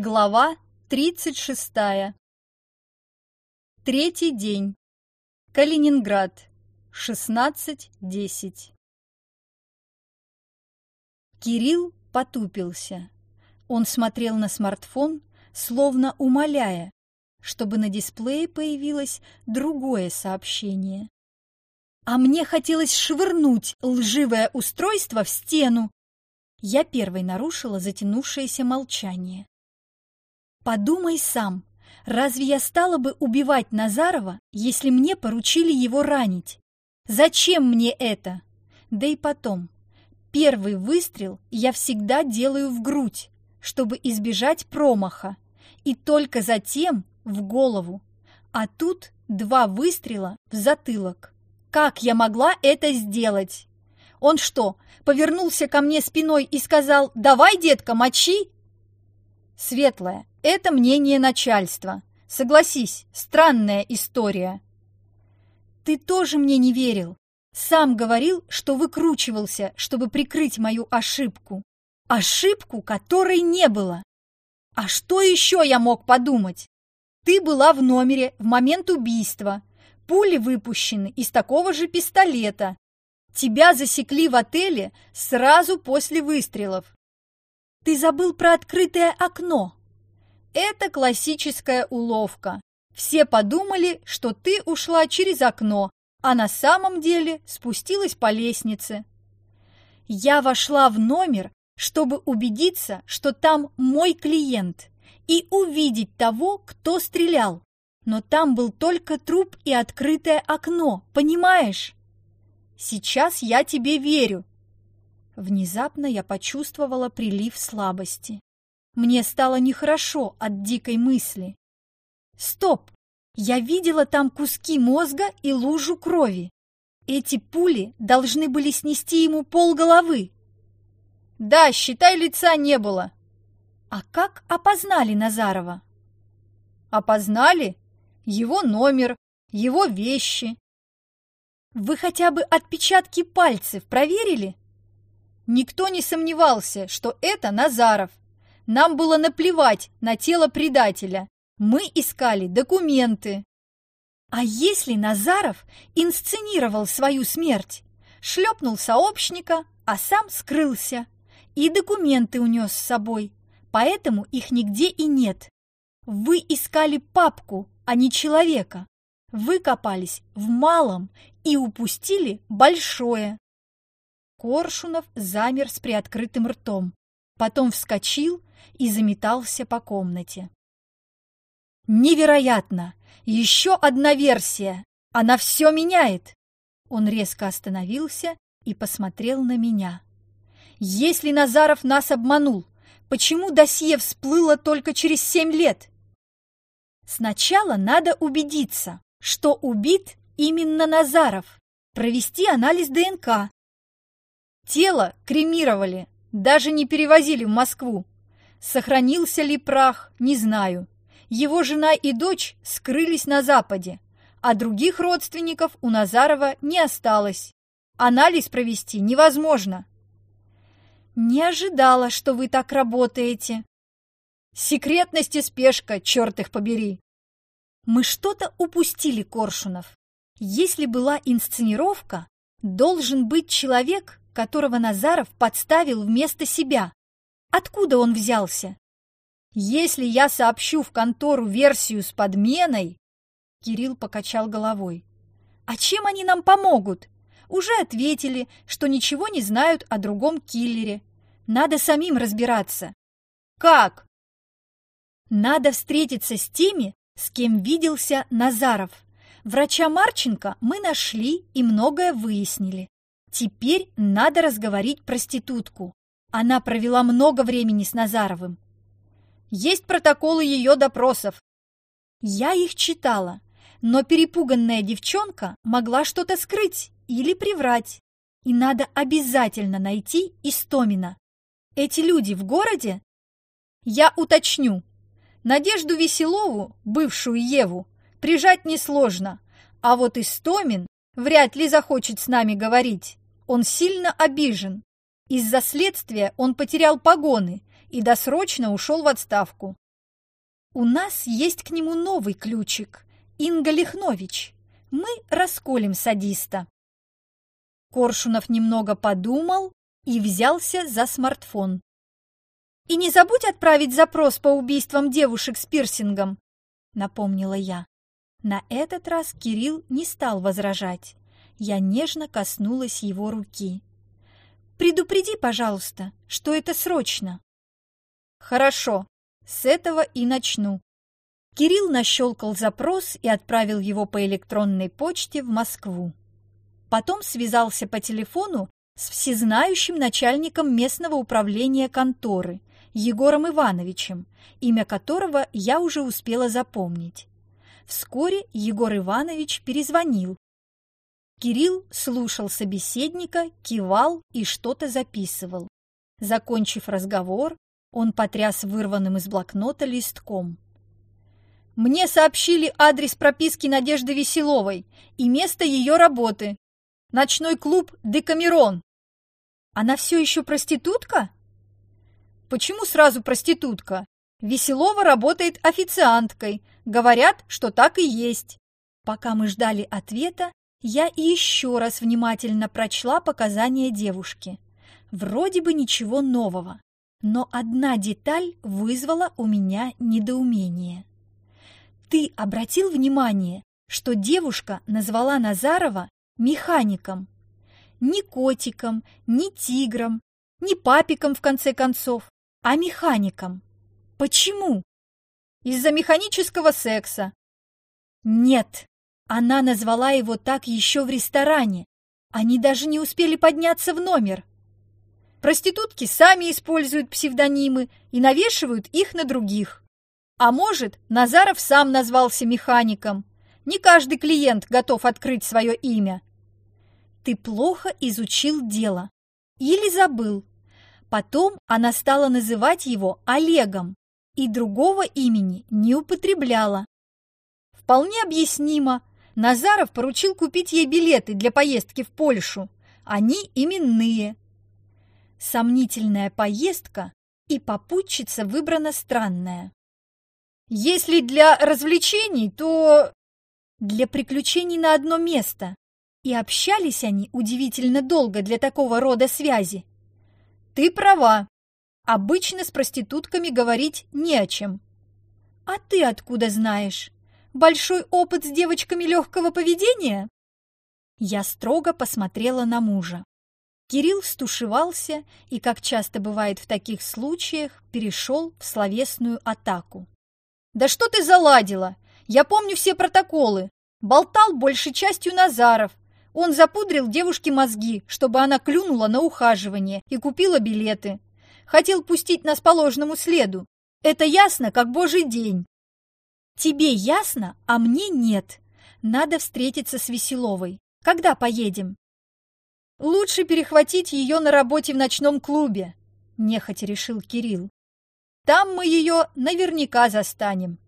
Глава 36. Третий день. Калининград. 16.10. Кирилл потупился. Он смотрел на смартфон, словно умоляя, чтобы на дисплее появилось другое сообщение. А мне хотелось швырнуть лживое устройство в стену. Я первой нарушила затянувшееся молчание. Подумай сам, разве я стала бы убивать Назарова, если мне поручили его ранить? Зачем мне это? Да и потом, первый выстрел я всегда делаю в грудь, чтобы избежать промаха, и только затем в голову. А тут два выстрела в затылок. Как я могла это сделать? Он что, повернулся ко мне спиной и сказал «Давай, детка, мочи»? Светлая, это мнение начальства. Согласись, странная история. Ты тоже мне не верил. Сам говорил, что выкручивался, чтобы прикрыть мою ошибку. Ошибку, которой не было. А что еще я мог подумать? Ты была в номере в момент убийства. Пули выпущены из такого же пистолета. Тебя засекли в отеле сразу после выстрелов. Ты забыл про открытое окно. Это классическая уловка. Все подумали, что ты ушла через окно, а на самом деле спустилась по лестнице. Я вошла в номер, чтобы убедиться, что там мой клиент, и увидеть того, кто стрелял. Но там был только труп и открытое окно, понимаешь? Сейчас я тебе верю. Внезапно я почувствовала прилив слабости. Мне стало нехорошо от дикой мысли. Стоп! Я видела там куски мозга и лужу крови. Эти пули должны были снести ему полголовы. Да, считай, лица не было. А как опознали Назарова? Опознали? Его номер, его вещи. Вы хотя бы отпечатки пальцев проверили? Никто не сомневался, что это Назаров. Нам было наплевать на тело предателя. Мы искали документы. А если Назаров инсценировал свою смерть? Шлепнул сообщника, а сам скрылся. И документы унес с собой, поэтому их нигде и нет. Вы искали папку, а не человека. Вы копались в малом и упустили большое. Коршунов замер с приоткрытым ртом, потом вскочил и заметался по комнате. «Невероятно! Еще одна версия! Она все меняет!» Он резко остановился и посмотрел на меня. «Если Назаров нас обманул, почему досье всплыло только через семь лет?» «Сначала надо убедиться, что убит именно Назаров, провести анализ ДНК. Тело кремировали, даже не перевозили в Москву. Сохранился ли прах, не знаю. Его жена и дочь скрылись на Западе, а других родственников у Назарова не осталось. Анализ провести невозможно. Не ожидала, что вы так работаете. Секретность и спешка, черт их побери. Мы что-то упустили, Коршунов. Если была инсценировка, должен быть человек, которого Назаров подставил вместо себя. Откуда он взялся? Если я сообщу в контору версию с подменой... Кирилл покачал головой. А чем они нам помогут? Уже ответили, что ничего не знают о другом киллере. Надо самим разбираться. Как? Надо встретиться с теми, с кем виделся Назаров. Врача Марченко мы нашли и многое выяснили. Теперь надо разговорить проститутку. Она провела много времени с Назаровым. Есть протоколы ее допросов. Я их читала, но перепуганная девчонка могла что-то скрыть или приврать. И надо обязательно найти Истомина. Эти люди в городе? Я уточню. Надежду Веселову, бывшую Еву, прижать несложно, а вот Истомин вряд ли захочет с нами говорить. Он сильно обижен. Из-за следствия он потерял погоны и досрочно ушел в отставку. У нас есть к нему новый ключик, Инга Лихнович. Мы расколем садиста. Коршунов немного подумал и взялся за смартфон. «И не забудь отправить запрос по убийствам девушек с пирсингом», — напомнила я. На этот раз Кирилл не стал возражать. Я нежно коснулась его руки. «Предупреди, пожалуйста, что это срочно». «Хорошо, с этого и начну». Кирилл нащелкал запрос и отправил его по электронной почте в Москву. Потом связался по телефону с всезнающим начальником местного управления конторы Егором Ивановичем, имя которого я уже успела запомнить. Вскоре Егор Иванович перезвонил. Кирилл слушал собеседника, кивал и что-то записывал. Закончив разговор, он потряс вырванным из блокнота листком. «Мне сообщили адрес прописки Надежды Веселовой и место ее работы. Ночной клуб «Декамерон». Она все еще проститутка? Почему сразу проститутка? Веселова работает официанткой. Говорят, что так и есть. Пока мы ждали ответа, я еще раз внимательно прочла показания девушки. Вроде бы ничего нового, но одна деталь вызвала у меня недоумение. Ты обратил внимание, что девушка назвала Назарова механиком. Ни котиком, ни тигром, ни папиком, в конце концов, а механиком. Почему? Из-за механического секса. Нет, она назвала его так еще в ресторане. Они даже не успели подняться в номер. Проститутки сами используют псевдонимы и навешивают их на других. А может, Назаров сам назвался механиком. Не каждый клиент готов открыть свое имя. Ты плохо изучил дело. Или забыл. Потом она стала называть его Олегом и другого имени не употребляла. Вполне объяснимо. Назаров поручил купить ей билеты для поездки в Польшу. Они именные. Сомнительная поездка и попутчица выбрана странная. Если для развлечений, то... Для приключений на одно место. И общались они удивительно долго для такого рода связи. Ты права. Обычно с проститутками говорить не о чем. А ты откуда знаешь? Большой опыт с девочками легкого поведения? Я строго посмотрела на мужа. Кирилл стушевался и, как часто бывает в таких случаях, перешел в словесную атаку. «Да что ты заладила? Я помню все протоколы. Болтал большей частью Назаров, он запудрил девушке мозги, чтобы она клюнула на ухаживание и купила билеты. Хотел пустить нас по ложному следу. Это ясно, как божий день. Тебе ясно, а мне нет. Надо встретиться с Веселовой. Когда поедем? Лучше перехватить ее на работе в ночном клубе, нехотя решил Кирилл. Там мы ее наверняка застанем.